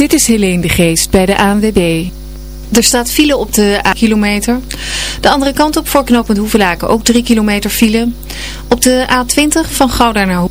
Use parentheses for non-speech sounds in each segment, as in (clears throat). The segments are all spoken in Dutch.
Dit is Helene de Geest bij de ANWB. Er staat file op de A kilometer. De andere kant op voor knooppunt Hoevelaken ook 3 kilometer file. Op de A20 van Gouda naar Hoek.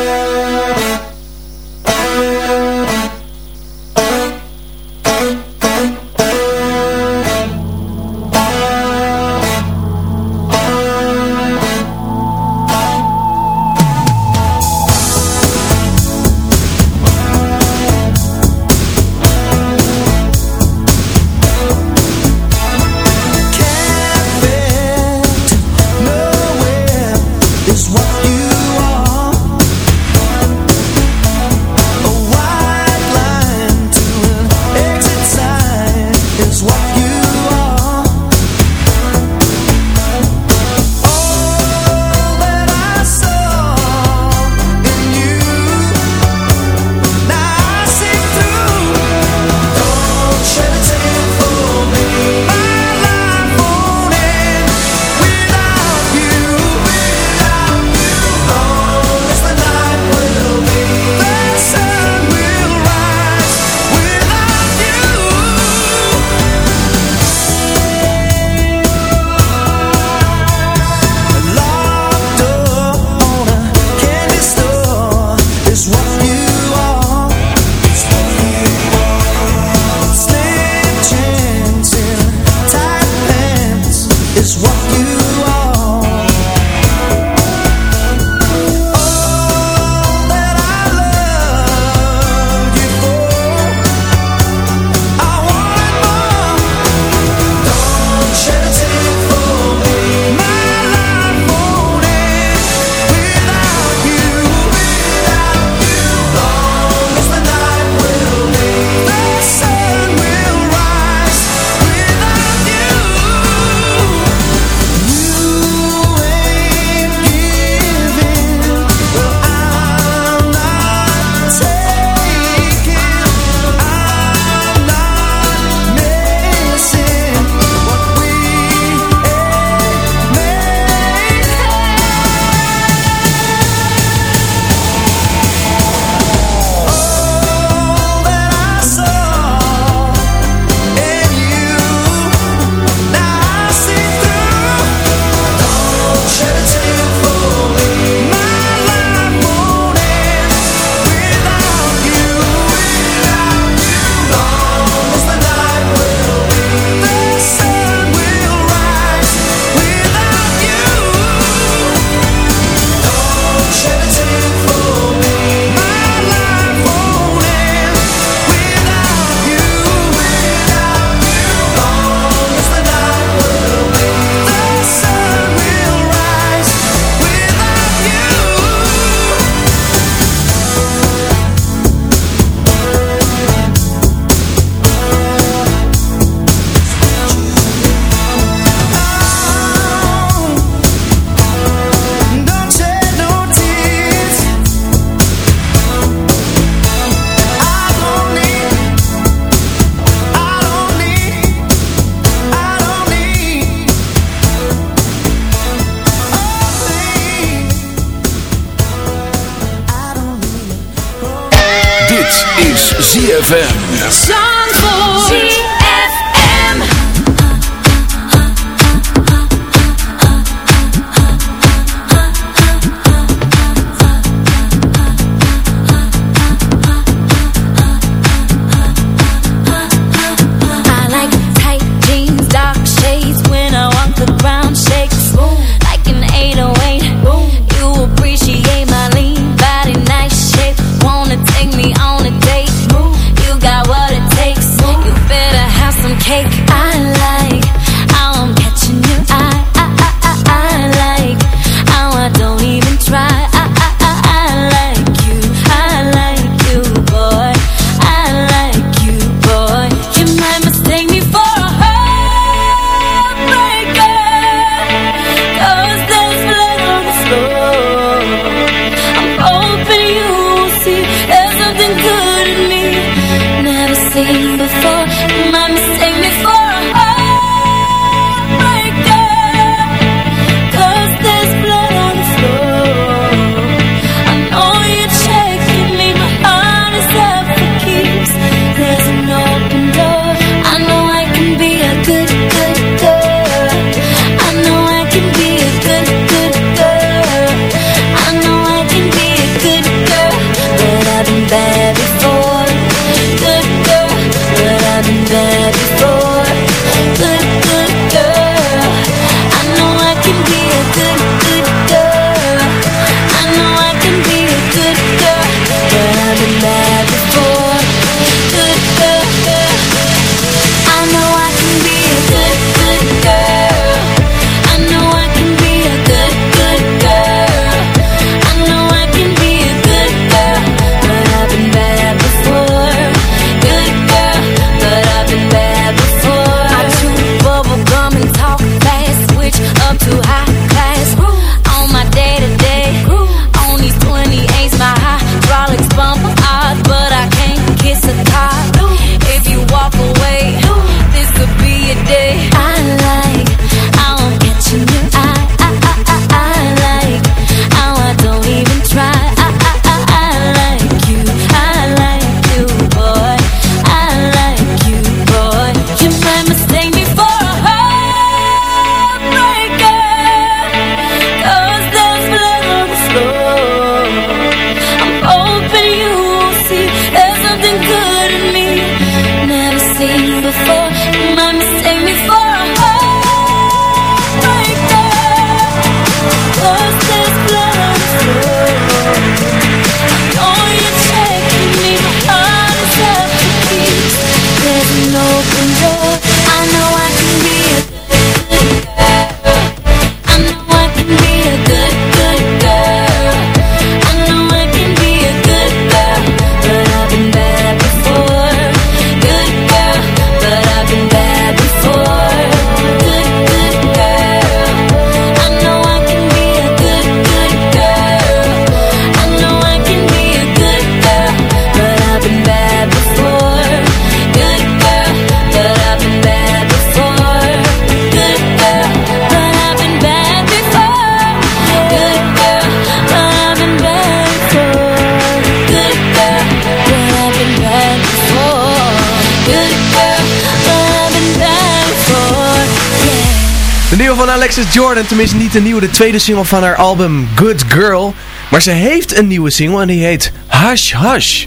Jordan, tenminste niet de nieuwe, de tweede single van haar album Good Girl. Maar ze heeft een nieuwe single en die heet Hush Hush.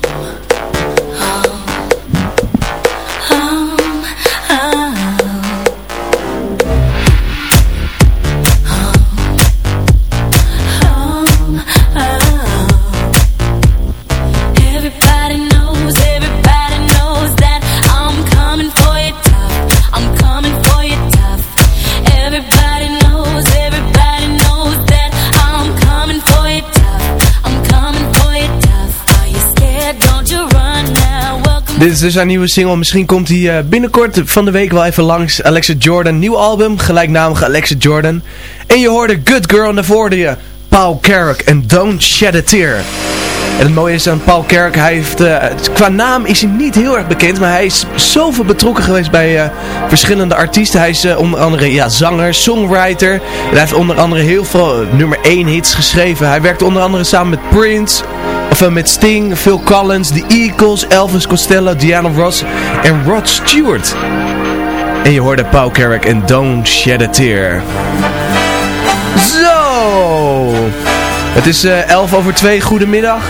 Dit is dus haar nieuwe single. Misschien komt hij uh, binnenkort van de week wel even langs. Alexa Jordan, nieuw album, gelijknamige Alexa Jordan. En je hoorde Good Girl en daarvoor hoorde je Paul Carrick en Don't Shed a Tear. En het mooie is aan Paul Carrick, hij heeft, uh, qua naam is hij niet heel erg bekend, maar hij is zoveel betrokken geweest bij uh, verschillende artiesten. Hij is onder andere ja, zanger, songwriter. Hij heeft onder andere heel veel nummer 1 hits geschreven. Hij werkte onder andere samen met Prince, Of eh, met Sting, Phil Collins, The Eagles, Elvis Costello, Diana Ross en Rod Stewart. En je hoorde Paul Carrick en Don't Shed a Tear. Zo! Het is uh, 11 over 2, goedemiddag.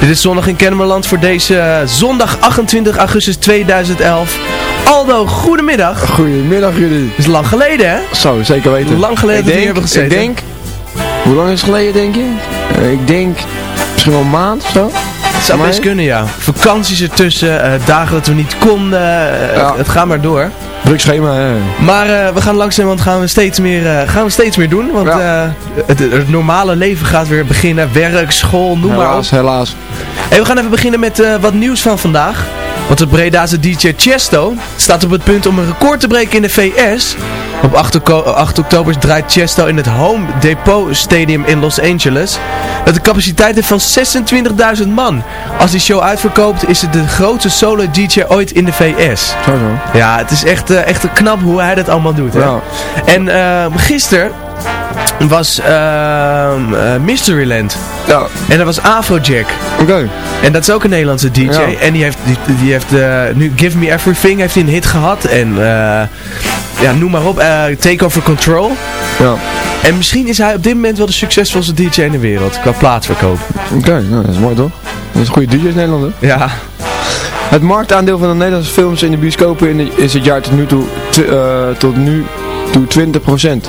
Dit is Zondag in Kennemerland voor deze uh, zondag 28 augustus 2011. Aldo, goedemiddag. Goedemiddag jullie. Het is lang geleden hè? Zo, zeker weten. Lang geleden dat we hier hebben gezeten. Ik denk, hoe lang is het geleden denk je? Ik denk misschien wel een maand of zo. Het zou best kunnen ja. Vakanties ertussen, uh, dagen dat we niet konden, ja. het gaat maar door. Druk schema, hè. Maar uh, we gaan langzamerhand gaan we steeds meer, gaan we steeds meer doen. Want ja. het, het, normale leven gaat weer beginnen. Werk, school, noem helaas, maar op. Helaas, hey, we gaan even beginnen met wat nieuws van vandaag. Want de Bredaanse DJ Chesto staat op het punt om een record te breken in de VS. Op 8, 8 oktober draait Chesto in het Home Depot Stadium in Los Angeles. Dat de capaciteit heeft van 26.000 man. Als die show uitverkoopt is het de grootste solo DJ ooit in de VS. Zo zo. Ja, het is echt, uh, echt knap hoe hij dat allemaal doet. Hè? Ja. En uh, gisteren was uh, Mysteryland. Ja. En dat was Afrojack. Oké. Okay. En dat is ook een Nederlandse DJ. Ja. En die heeft, die, die heeft uh, nu Give Me Everything heeft hij een hit gehad. En uh, ja, noem maar op. Uh, Take Over Control. Ja. En misschien is hij op dit moment wel de succesvolste DJ in de wereld. Qua plaatsverkoop. Oké, okay, nou, dat is mooi toch? Dat is een goede DJ in Nederland hè? Ja. Het marktaandeel van de Nederlandse films in de bioscopen in de, is het jaar tot nu toe, tot nu toe 20%.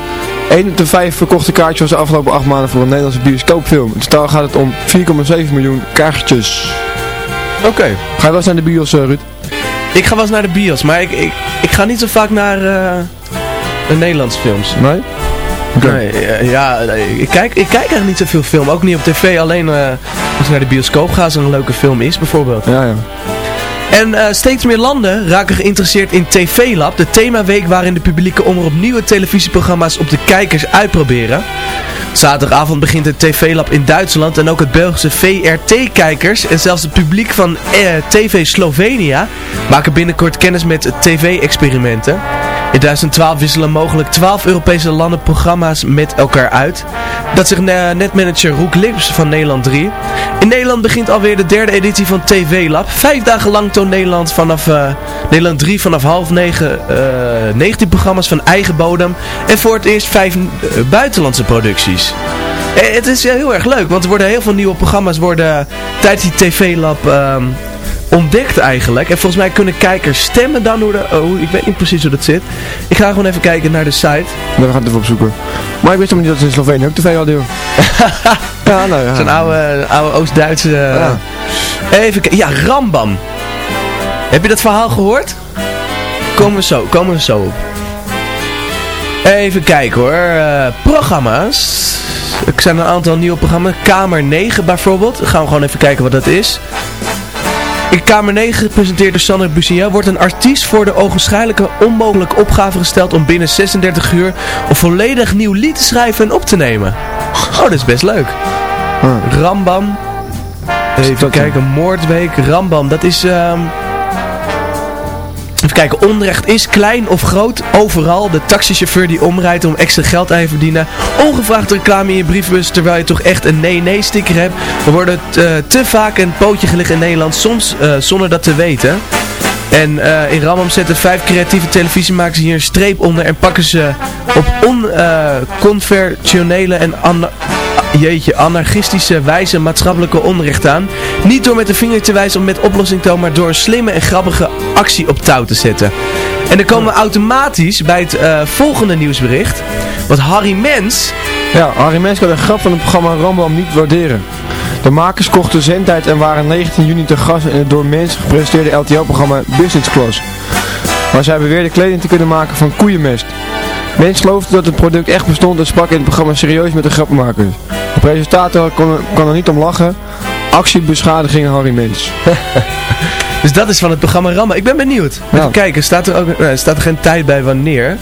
1 op de 5 verkochte kaartjes was de afgelopen 8 maanden voor een Nederlandse bioscoopfilm. In totaal gaat het om 4,7 miljoen kaartjes. Oké. Okay. Ga je wel eens naar de bios, uh, Ruud? Ik ga wel eens naar de bios, maar ik, ik, ik ga niet zo vaak naar uh, de Nederlandse films. Nee? Okay. Nee, ja, ik kijk, ik kijk eigenlijk niet zoveel film. Ook niet op tv, alleen uh, als ik naar de bioscoop ga als er een leuke film is, bijvoorbeeld. Ja, ja. En uh, steeds meer landen raken geïnteresseerd in TV Lab, de themaweek waarin de publieke omroep nieuwe televisieprogramma's op de kijkers uitproberen. Zaterdagavond begint het TV Lab in Duitsland en ook het Belgische VRT-kijkers en zelfs het publiek van eh, TV Slovenia maken binnenkort kennis met tv-experimenten. In 2012 wisselen mogelijk 12 Europese landen programma's met elkaar uit. Dat zegt netmanager Roek Lips van Nederland 3. In Nederland begint alweer de derde editie van TV Lab. Vijf dagen lang toont Nederland vanaf uh, Nederland 3 vanaf half negen uh, 19 programma's van eigen bodem. En voor het eerst vijf buitenlandse producties. Het is heel erg leuk, want er worden heel veel nieuwe programma's worden tijdens die TV Lab... Um, ontdekt eigenlijk. En volgens mij kunnen kijkers stemmen dan hoe de... Oh, ik weet niet precies hoe dat zit. Ik ga gewoon even kijken naar de site. We gaan het even opzoeken. Maar ik wist helemaal niet dat ze in Slovenië ook tv hadden, (laughs) ja, nou ja. Zo'n oude, oude Oost-Duitse... Ja. Even kijken. Ja, Rambam. Heb je dat verhaal gehoord? Komen we zo, komen we zo op. Even kijken hoor. Uh, programma's. Er zijn een aantal nieuwe programma's. Kamer 9 bijvoorbeeld. Dan gaan we gewoon even kijken wat dat is. In Kamer 9 gepresenteerd door Sander Busia wordt een artiest voor de ogenschijnlijke onmogelijke opgave gesteld om binnen 36 uur een volledig nieuw lied te schrijven en op te nemen. Oh, dat is best leuk. Rambam. Even kijken, Moordweek, Rambam, dat is... Um... Even kijken, onrecht is klein of groot, overal. De taxichauffeur die omrijdt om extra geld aan te verdienen. Ongevraagd reclame in je briefbus terwijl je toch echt een nee-nee sticker hebt. Er wordt uh, te vaak een pootje gelegd in Nederland, soms uh, zonder dat te weten. En uh, in Ramam zetten vijf creatieve televisiemakers hier een streep onder en pakken ze op onconventionele en jeetje, anarchistische wijze maatschappelijke onrecht aan. Niet door met de vinger te wijzen of met oplossing te komen, maar door een slimme en grappige actie op touw te zetten. En dan komen we automatisch bij het uh, volgende nieuwsbericht. Want Harry Mens... Ja, Harry Mens kan de grap van het programma Rambam niet waarderen. De makers kochten zendtijd en waren 19 juni te gast in het door Mens gepresenteerde LTO-programma Business Class. Waar zij beweerden kleding te kunnen maken van koeienmest. Mens geloofde dat het product echt bestond en sprak in het programma serieus met de grappenmakers. De presentator kon, kon er niet om lachen. Actiebeschadiging Harry Mens. (laughs) dus dat is van het programma Ramma. Ik ben benieuwd. Even ja. kijken, staat er, ook, nee, staat er geen tijd bij wanneer.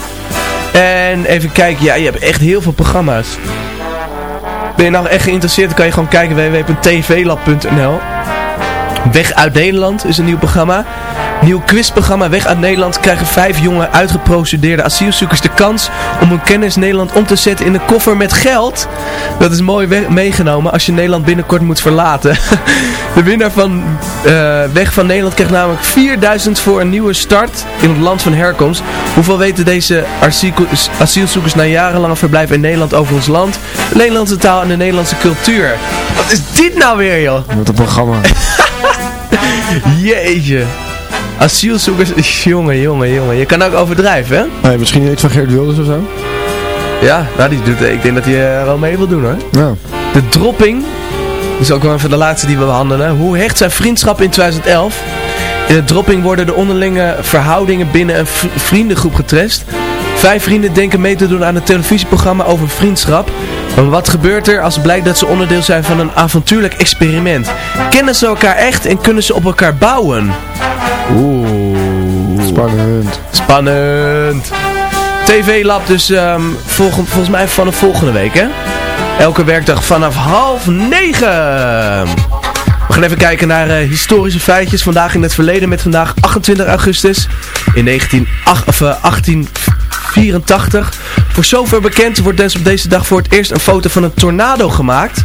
En even kijken, ja, je hebt echt heel veel programma's. Ben je nou echt geïnteresseerd, dan kan je gewoon kijken www.tvlab.nl Weg uit Nederland is een nieuw programma. Nieuw quizprogramma Weg uit Nederland krijgen vijf jonge uitgeprocedeerde asielzoekers de kans om hun kennis Nederland om te zetten in een koffer met geld. Dat is mooi meegenomen als je Nederland binnenkort moet verlaten. (laughs) De winnaar van uh, Weg van Nederland krijgt namelijk 4000 voor een nieuwe start in het land van herkomst. Hoeveel weten deze asielzoekers na jarenlange verblijf in Nederland over ons land, de Nederlandse taal en de Nederlandse cultuur? Wat is dit nou weer joh? Wat een programma. (laughs) Jeetje. Asielzoekers, (laughs) jongen, jongen, jongen. Je kan ook overdrijven, hè? Nee, misschien iets van Geert Wilders of zo. Ja, nou, die doet, ik denk dat hij uh, wel mee wil doen, hoor. Ja. De dropping, dat is ook wel even de laatste die we behandelen. Hoe hecht zijn vriendschap in 2011? In de dropping worden de onderlinge verhoudingen binnen een vriendengroep getrest. Vijf vrienden denken mee te doen aan een televisieprogramma over vriendschap. Maar wat gebeurt er als blijkt dat ze onderdeel zijn van een avontuurlijk experiment? Kennen ze elkaar echt en kunnen ze op elkaar bouwen? Oeh. Spannend. Spannend. TV Lab dus um, volgens mij vanaf volgende week hè? Elke werkdag vanaf half negen. We gaan even kijken naar uh, historische feitjes. Vandaag in het verleden met vandaag 28 augustus in 19, of, uh, 1884. Voor zover bekend wordt dus op deze dag voor het eerst een foto van een tornado gemaakt.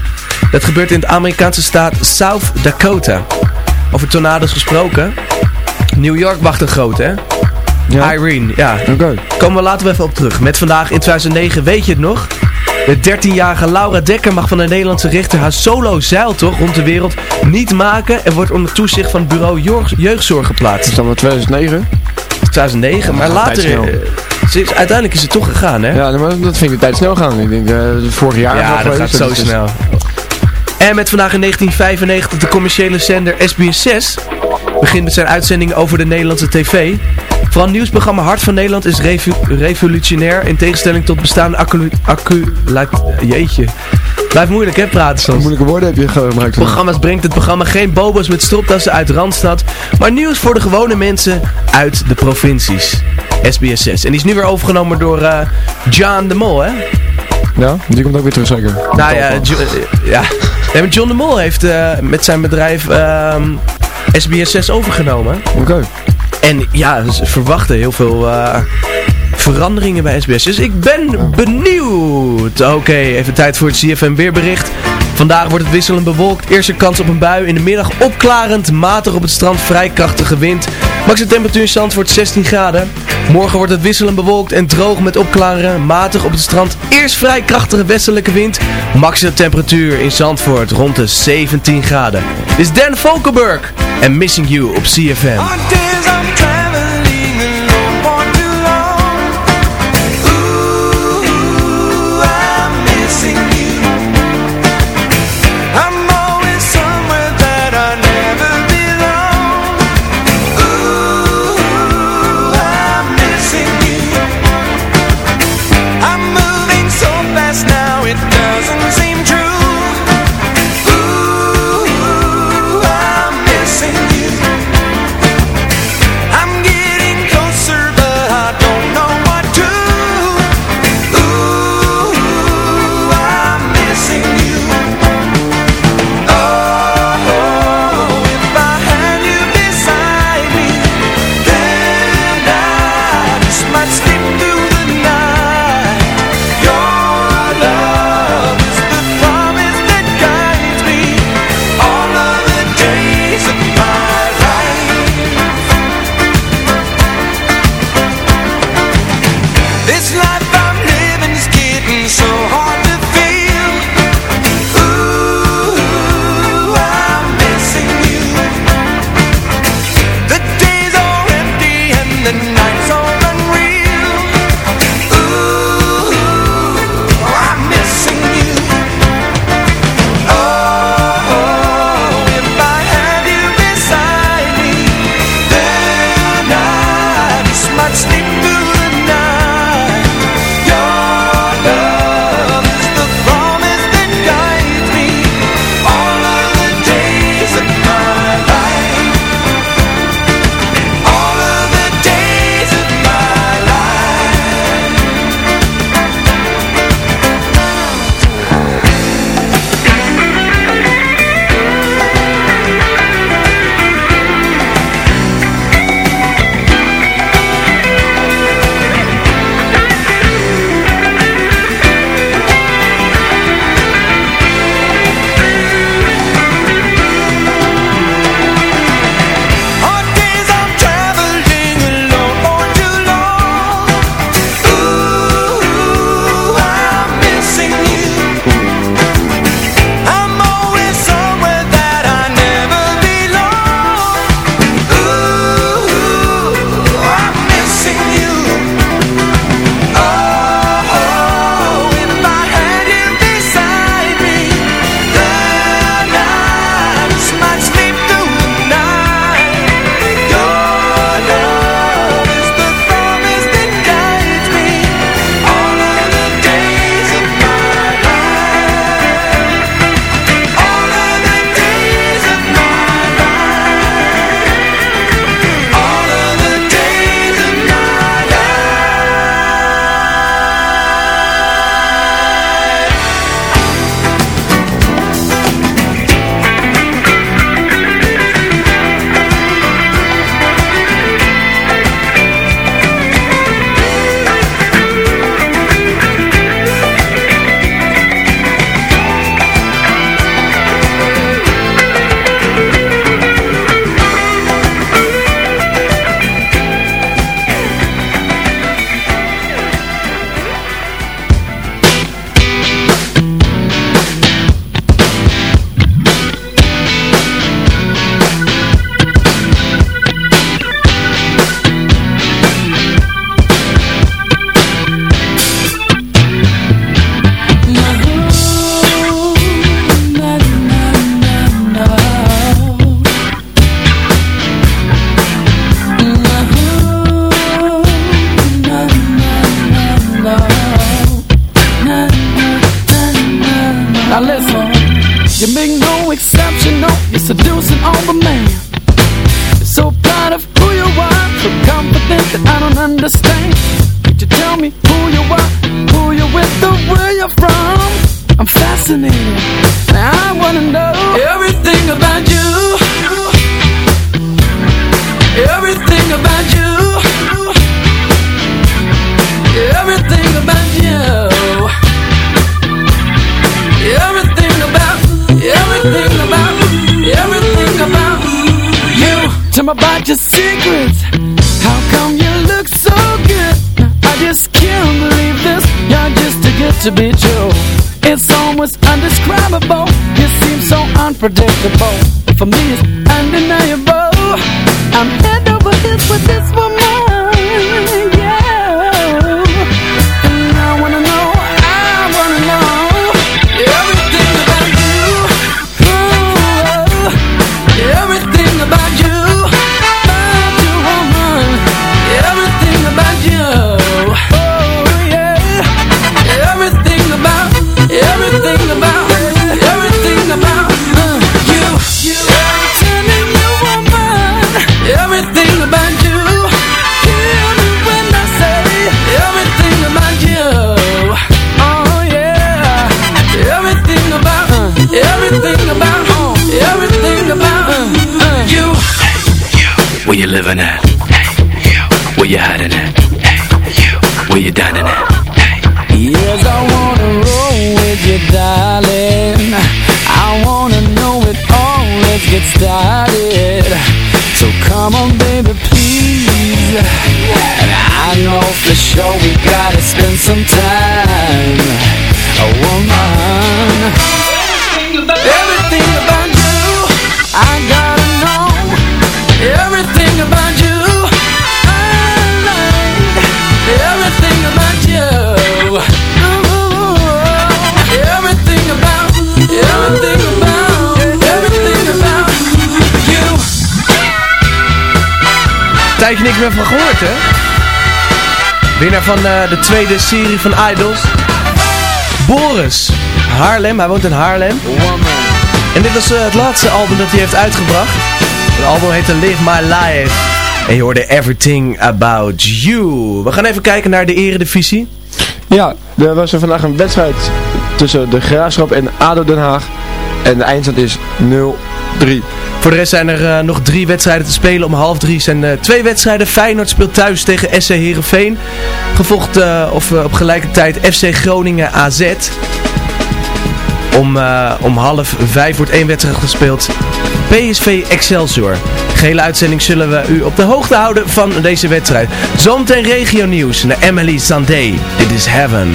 Dat gebeurt in de Amerikaanse staat South Dakota. Over tornado's gesproken. New York wacht een grote, hè? Ja. Irene, ja. Oké. Komen we later even op terug. Met vandaag in 2009, weet je het nog? De 13-jarige Laura Dekker mag van de Nederlandse rechter haar solo zeiltocht rond de wereld niet maken en wordt onder toezicht van het bureau jeugdzorg geplaatst. Is dat maar 2009? 2009, maar later... Uiteindelijk is het toch gegaan, hè? Ja, maar dat vind ik de tijd snel gaan. Ik denk, uh, vorig jaar... Ja, dat gaat zo snel. En met vandaag in 1995 de commerciële zender SBS 6 begint met zijn uitzending over de Nederlandse tv. Vooral nieuwsprogramma Hart van Nederland is revolutionair in tegenstelling tot bestaande accu... accu jeetje. Blijft moeilijk hè, praten soms. Moeilijke woorden heb je gebruikt. Programma's brengt het programma geen bobo's met stropdassen uit Randstad, maar nieuws voor de gewone mensen uit de provincies. SBS 6. En die is nu weer overgenomen door uh, John de Mol, hè? Ja, die komt ook weer terug zeker. Nou ja, jo uh, ja. John de Mol heeft uh, met zijn bedrijf SBS 6 overgenomen. Oké. En ja, ze verwachten heel veel uh, veranderingen bij SBS. Dus ik ben benieuwd. Oké, even tijd voor het CFM weerbericht. Vandaag wordt het wisselend bewolkt. Eerste kans op een bui. In de middag opklarend. Matig op het strand. Vrij krachtige wind. Maximum temperatuur in Zandvoort 16 graden. Morgen wordt het wisselend bewolkt en droog met opklaren. Matig op het strand. Eerst vrij krachtige westelijke wind. Maximum temperatuur in Zandvoort rond de 17 graden. Dit is Dan Valkenburg en Missing You op CFM. And I wanna know everything about you. Everything about you. Everything about you. Everything about, everything about, everything about you. Tell me about your secrets. How come you look so good? I just can't believe this. You're just too good to be true. So unpredictable. For me, Tijdje niks meer van gehoord, hè? Winnaar van eh, de tweede serie van Idols. Boris. Haarlem, hij woont in Haarlem. En dit was eh, het laatste album dat hij heeft uitgebracht. Het album heette Live My Life. En je hoorde Everything About You. We gaan even kijken naar de eredivisie. Ja, er was er vandaag een wedstrijd tussen de Graafschap en ADO Den Haag. En de eindstand is 0-3. Voor de rest zijn er eh, nog drie wedstrijden te spelen. Om half drie zijn eh, twee wedstrijden. Feyenoord speelt thuis tegen SC Heerenveen. Gevolgd eh, of, op gelijke tijd FC Groningen AZ. Om, om half vijf wordt één wedstrijd gespeeld. PSV Excelsior. Gehele uitzending zullen we u op de hoogte houden van deze wedstrijd. Zometeen regio nieuws naar Emily Sandé. Dit is Heaven.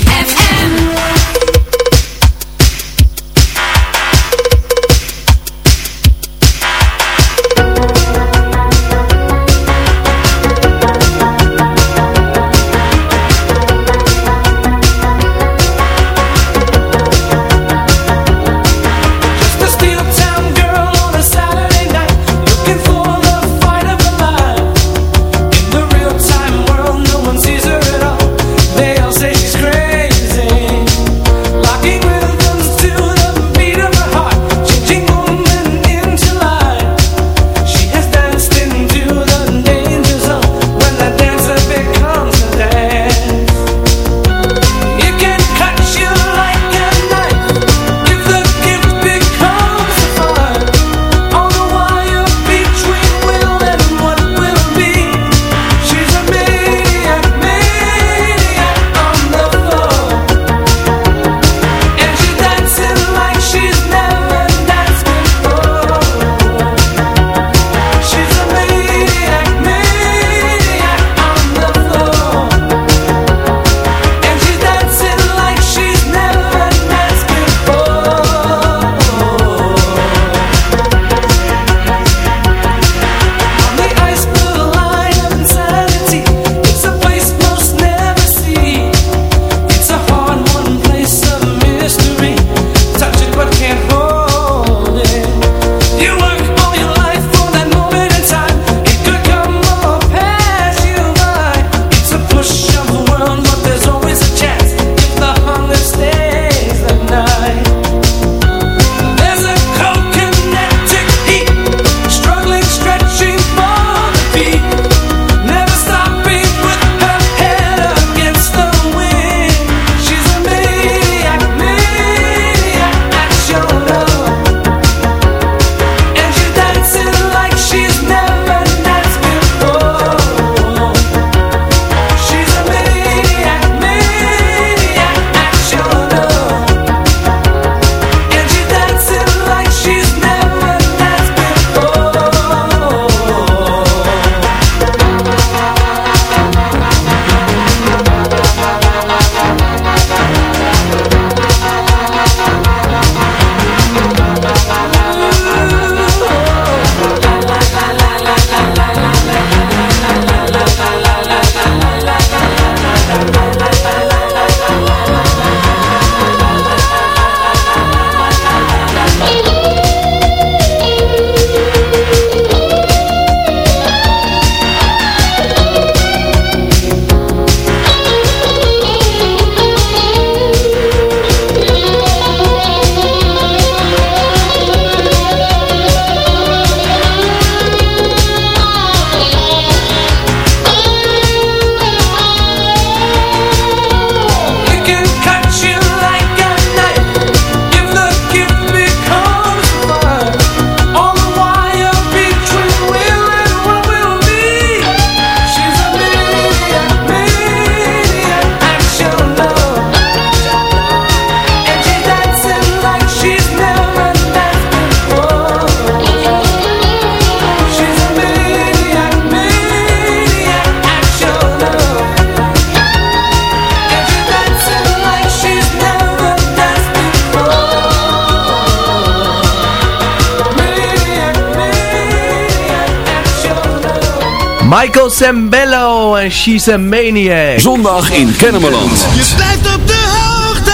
Michael Sembello en She's a Maniac. Zondag in Kennemerland. Je blijft op de hoogte.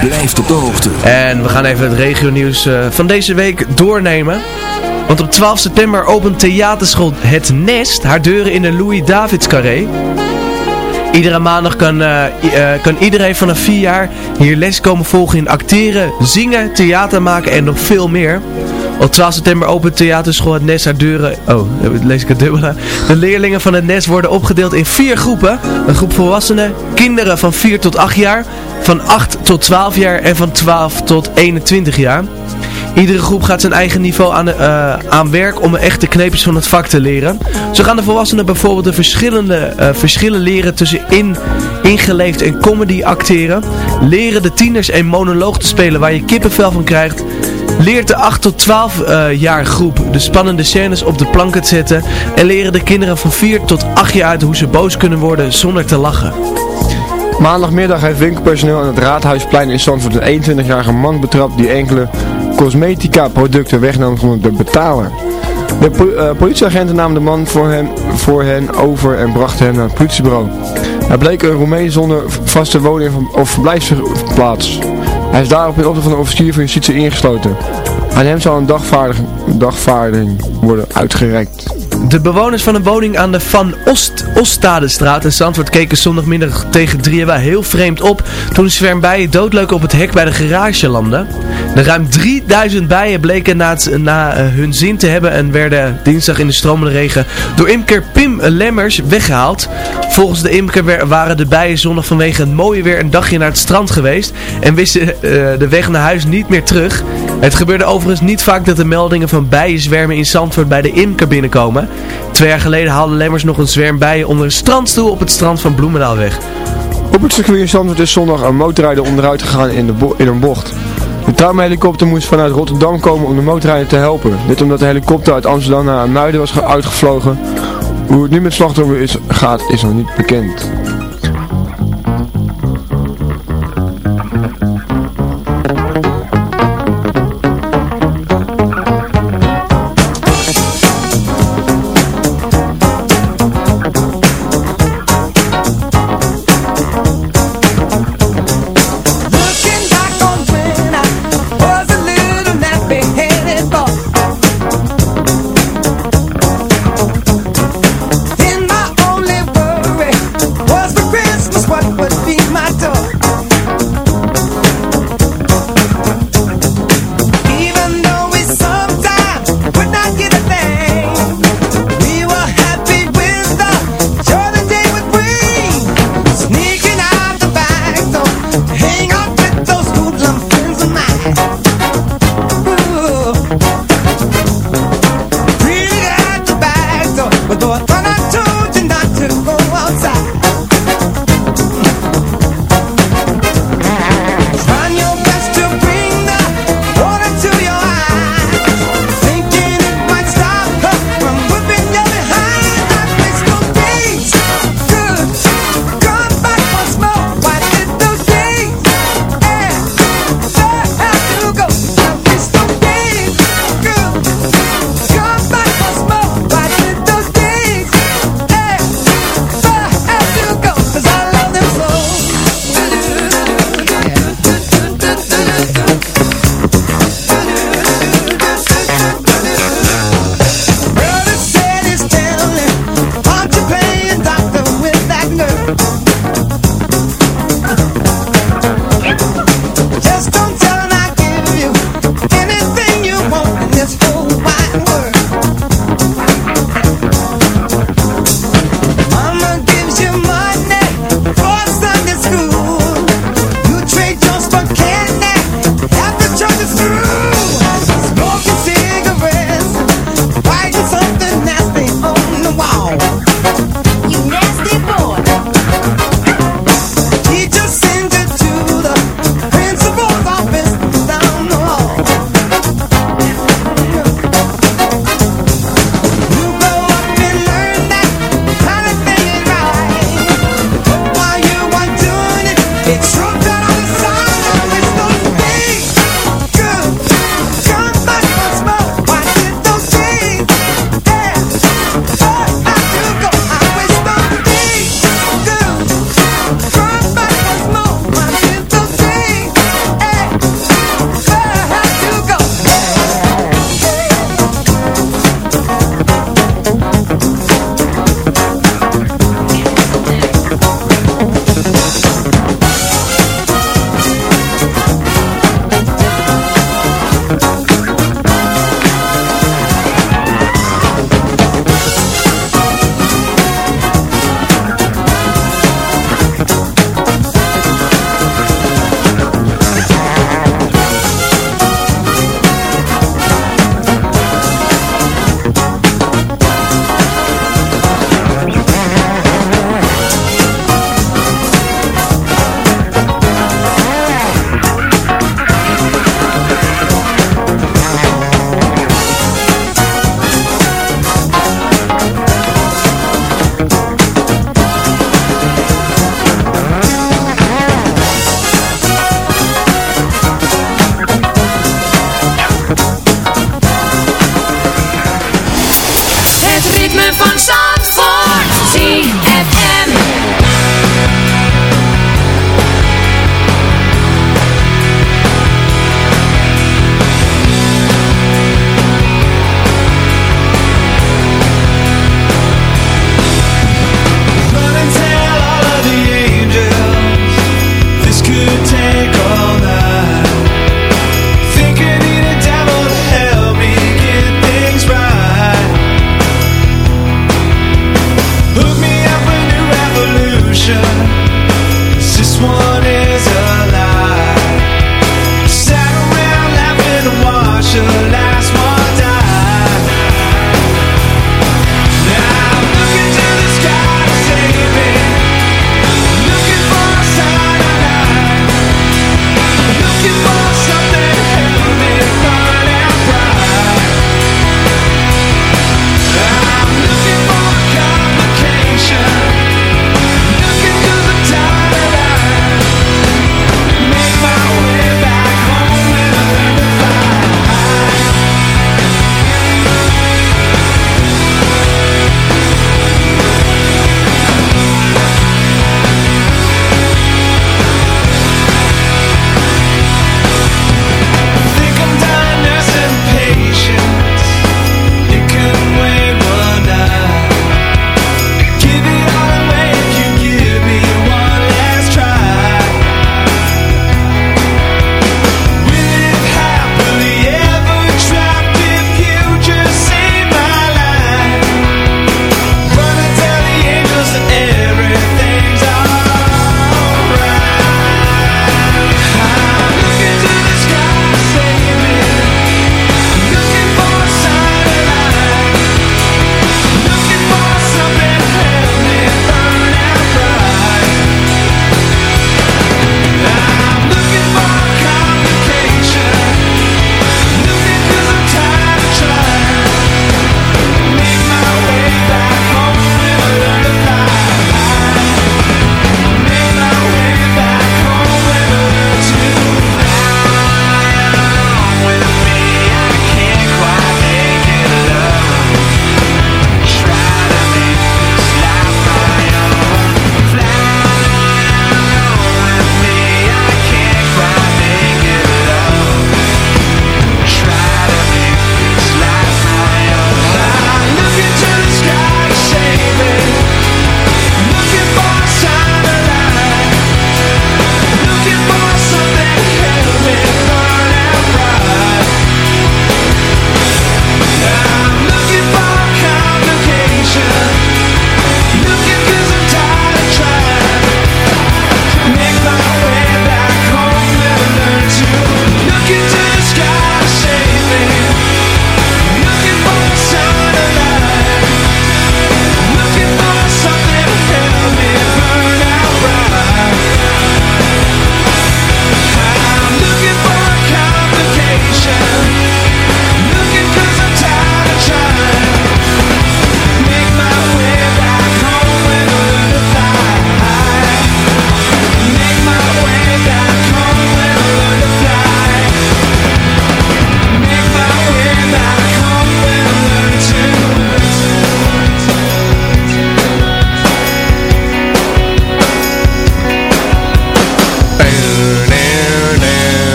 Je blijft op de hoogte. En we gaan even het regionieuws eh, van deze week doornemen. Want op 12 september opent theaterschool Het Nest haar deuren in de Louis Davids Carré. Iedere maandag kan, uh, kan iedereen vanaf 4 jaar hier les komen volgen in acteren, zingen, theater maken en nog veel meer. Op 12 september opent theaterschool het NES haar deuren... Oh, (laughs) lees ik het dubbel aan. De leerlingen van het NES worden opgedeeld in vier groepen. Een groep volwassenen, kinderen van 4 tot 8 jaar, van 8 tot 12 jaar en van 12 tot 21 jaar. Iedere groep gaat zijn eigen niveau aan, eh, aan werk om echte kneepjes van het vak te leren. Zo gaan de volwassenen bijvoorbeeld de verschillende eh, verschillen leren tussen in, ingeleefd en comedy acteren. Leren de tieners een monoloog te spelen waar je kippenvel van krijgt. Leert de 8 tot 12 eh, jaar groep de spannende scènes op de planken te zetten. En leren de kinderen van 4 tot 8 jaar uit hoe ze boos kunnen worden zonder te lachen. Maandagmiddag heeft winkelpersoneel aan het Raadhuisplein in Zandvoort een 21-jarige man betrapt die enkele cosmetica producten wegnam zonder te betalen. De eh, politieagenten namen de man voor hen, voor hen over en brachten hem naar het politiebureau. Hij bleek een Roemeen zonder vaste woning of verblijfsplaats. Hij is daarop in opdracht van de officier van justitie ingesloten. Aan hem zal een dagvaarding worden uitgereikt. De bewoners van een woning aan de Van Ost Ostadestraat in Zandvoort keken zondagmiddag tegen drieën wel heel vreemd op toen een zwerm bijen doodleuk op het hek bij de garage landde. De ruim 3000 bijen bleken na, eh, hun zin te hebben en werden dinsdag in de stromende regen door imker Pim Lemmers weggehaald. Volgens de imker waren de bijen zondag vanwege het mooie weer een dagje naar het strand geweest en wisten eh, de weg naar huis niet meer terug. Het gebeurde overigens niet vaak dat de meldingen van bijenzwermen in Zandvoort bij de imker binnenkomen. Twee jaar geleden haalde Lemmers nog een zwerm bijen onder een strandstoel op het strand van Bloemendaal weg. Op het circuit Zandvoort is zondag een motorrijder onderuit gegaan in, de in een bocht. De traumahelikopter moest vanuit Rotterdam komen om de motorrijder te helpen. Dit omdat de helikopter uit Amsterdam naar Muiden was ge- uitgevlogen. Hoe het nu met slachtoffer is, gaat is nog niet bekend.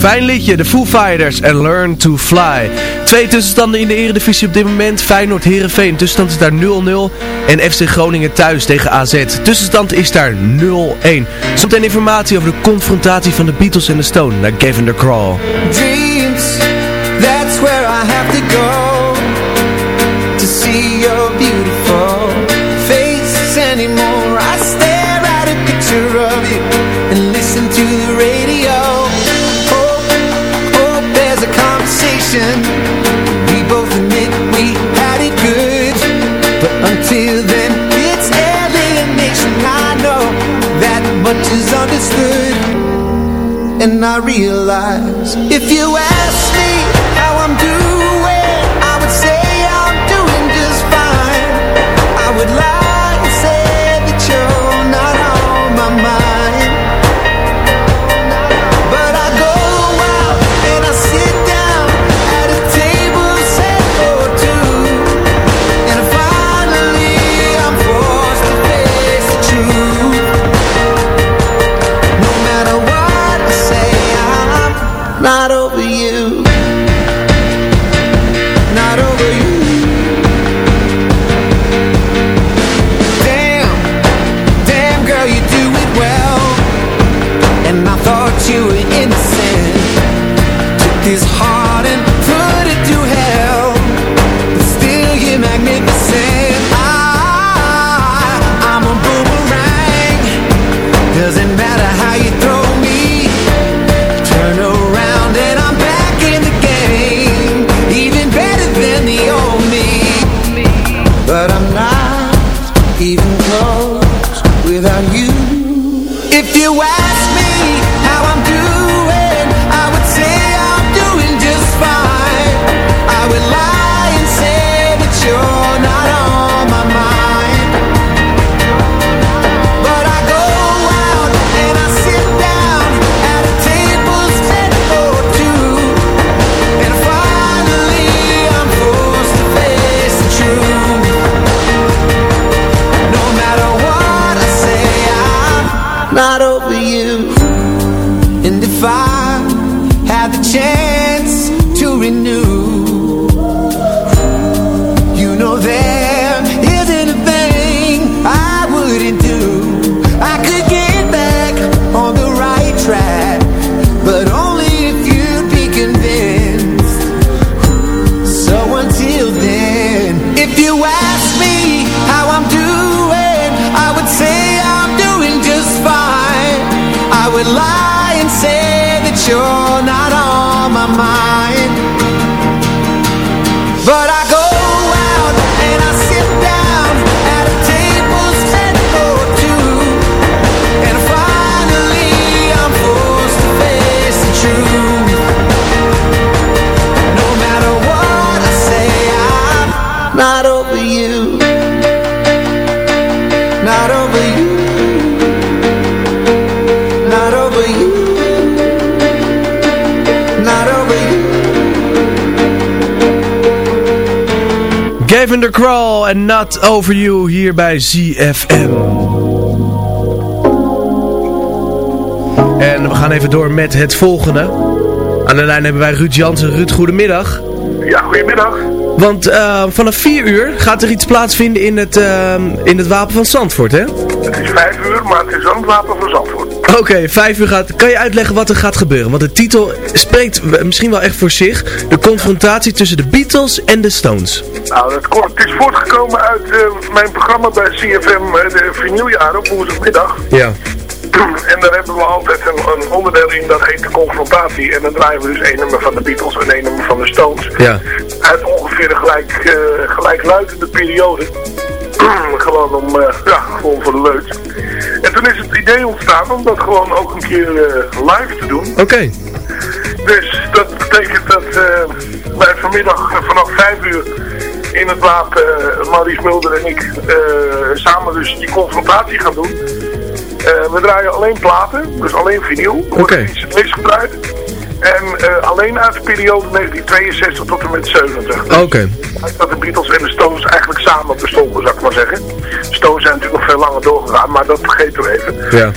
Fijn liedje, de Foo Fighters en Learn to Fly. Twee tussenstanden in de eredivisie op dit moment. Feyenoord Herenveen. Tussenstand is daar 0-0. En FC Groningen thuis tegen AZ. Tussenstand is daar 0-1. Zometeen informatie over de confrontatie van de Beatles en de Stone naar Gavin de Crawl. and I realize if you Crawl en Not Over You hier bij ZFM. En we gaan even door met het volgende. Aan de lijn hebben wij Ruud Jansen. Ruud, goedemiddag. Ja, goedemiddag. Want eh, vanaf 4 uur gaat er iets plaatsvinden in het, eh, in het Wapen van Zandvoort, hè? Het is vijf uur, maar het is wel het wapen van Zandvoort. Oké, 5 uur gaat. Kan je uitleggen wat er gaat gebeuren? Want de titel spreekt misschien wel echt voor zich. De confrontatie tussen de Beatles en de Stones. Nou, het, ko- het is voortgekomen uit eh, mijn programma bij CFM, eh, de op woensdagmiddag. Ja. En daar hebben we altijd een, een onderdeel in, dat heet de confrontatie. En dan draaien we dus één nummer van de Beatles en één nummer van de Stones. Ja. Uit ongeveer een gelijk, eh, gelijkluidende periode. (clears throat) gewoon om, eh, ja, gewoon voor de leuk. En toen is het idee ontstaan om dat gewoon ook een keer eh, live te doen. Oké. Dus dat betekent dat eh, wij vanmiddag vanaf 5 uur in het wapen, uh, Maurice Mulder en ik, samen dus die confrontatie gaan doen. We draaien alleen platen, dus alleen vinyl. Er worden Oké. geen cd's gedraaid. En eh, alleen uit de periode 1962 tot en met 70. Oké. Dat de Beatles en de Stones eigenlijk samen bestonden, zou ik maar zeggen. De Stones zijn natuurlijk nog veel langer doorgegaan, maar dat vergeten we even. Ja.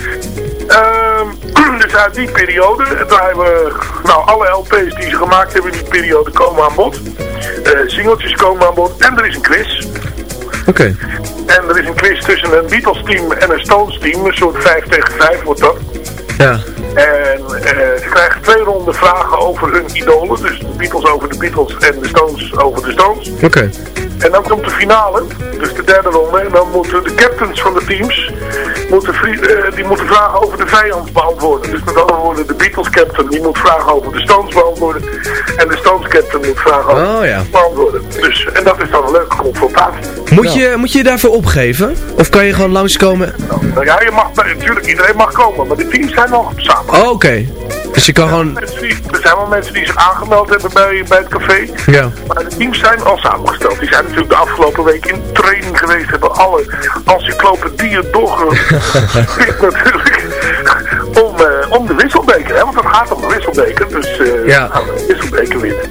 Ehm, (clears throat) dus uit die periode draaien we, nou alle LP's die ze gemaakt hebben in die periode komen aan bod. Eh singeltjes komen aan bod en er is een quiz. Oké. En er is een quiz tussen een Beatles team en een Stones team, een soort 5 tegen 5 wordt dat. Ja. En eh, ze krijgen twee ronden vragen over hun idolen, dus de Beatles over de Beatles en de Stones over de Stones. Oké. En dan komt de finale, dus de derde ronde. En dan moeten de captains van de teams, moeten, eh, die moeten vragen over de vijand beantwoorden. Dus met andere woorden, de Beatles captain, die moet vragen over de Stones beantwoorden. En de Stones captain moet vragen over Oh, ja. beantwoorden. Dus, en dat is dan een leuke confrontatie. Moet, je, moet je je daarvoor opgeven? Of kan je gewoon langskomen? Nou ja, je mag, natuurlijk, iedereen mag komen, maar de teams zijn nog samen. Oh, oké. Dus je kan gewoon... Die- Er zijn wel mensen die zich aangemeld hebben bij, bij het café. Ja. Maar de teams zijn al samengesteld. Die zijn natuurlijk de afgelopen week in training geweest. Hebben alle encyclopedieën doorgepikt (laughs) natuurlijk. Om, eh, om de wisselbeker. Hè? Want het gaat om de wisselbeker. Dus eh Ja. nou, de wisselbeker winnen.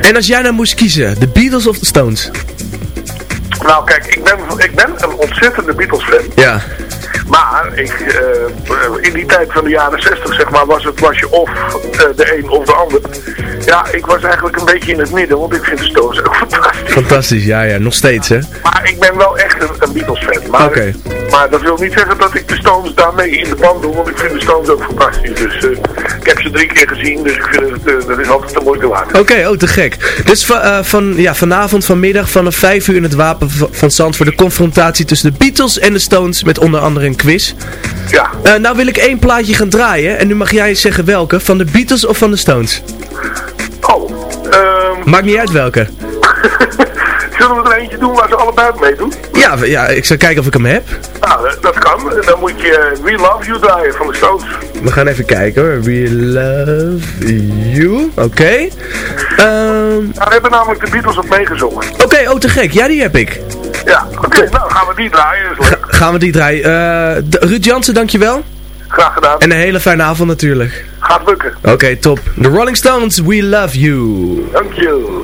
En als jij nou moest kiezen, de Beatles of de Stones? Nou kijk, ik ben, ik ben een ontzettende Beatles fan. Ja. Maar ik, eh, in die tijd van de jaren 60 zeg maar, was, het, was je of eh, de een of de ander. Ja, ik was eigenlijk een beetje in het midden, want ik vind de Stones ook (laughs) fantastisch. Fantastisch, ja, ja, nog steeds, hè? Maar ik ben wel echt een, een Beatles-fan. Maar, Oké. maar dat wil niet zeggen dat ik de Stones daarmee in de band doe, want ik vind de Stones ook fantastisch. Dus eh, ik heb ze drie keer gezien, dus ik vind het, eh, dat is altijd de moeite waard. Oké, oh, te gek. Dus va- eh, van, ja, vanavond, vanmiddag, vanaf 5 uur in het Wapen van Zandvoort... de confrontatie tussen de Beatles en de Stones met onder andere een quiz. Ja. Nou wil ik één plaatje gaan draaien. En nu mag jij zeggen welke. Van de Beatles of van de Stones? Maakt niet uit welke. (laughs) zullen we er eentje doen waar ze allebei meedoen? Ja, v- ja, ik zal kijken of ik hem heb. Nou, eh, dat kan. Dan moet je eh, We Love You draaien van de Stones. We gaan even kijken hoor. We love you. Oké. Ehm, Daar hebben namelijk de Beatles op meegezongen. Oké, oh te gek. Ja, die heb ik. Ja, oké, nou gaan we die draaien. Dat is leuk. Gaan we die draaien. D- Ruud Jansen, dankjewel. Graag gedaan. En een hele fijne avond natuurlijk. Gaat lukken. Oké, top. The Rolling Stones, We Love You. Dank je.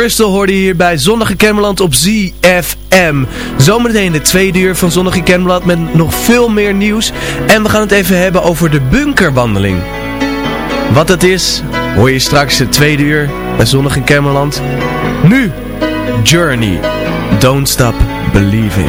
Crystal hoorde je hier bij Zonnige Kemmerland op ZFM. Zometeen de tweede uur van Zonnige Kemmerland met nog veel meer nieuws. En we gaan het even hebben over de bunkerwandeling. Wat dat is, hoor je straks de tweede uur bij Zonnige Kemmerland. Nu, Journey. Don't stop believing.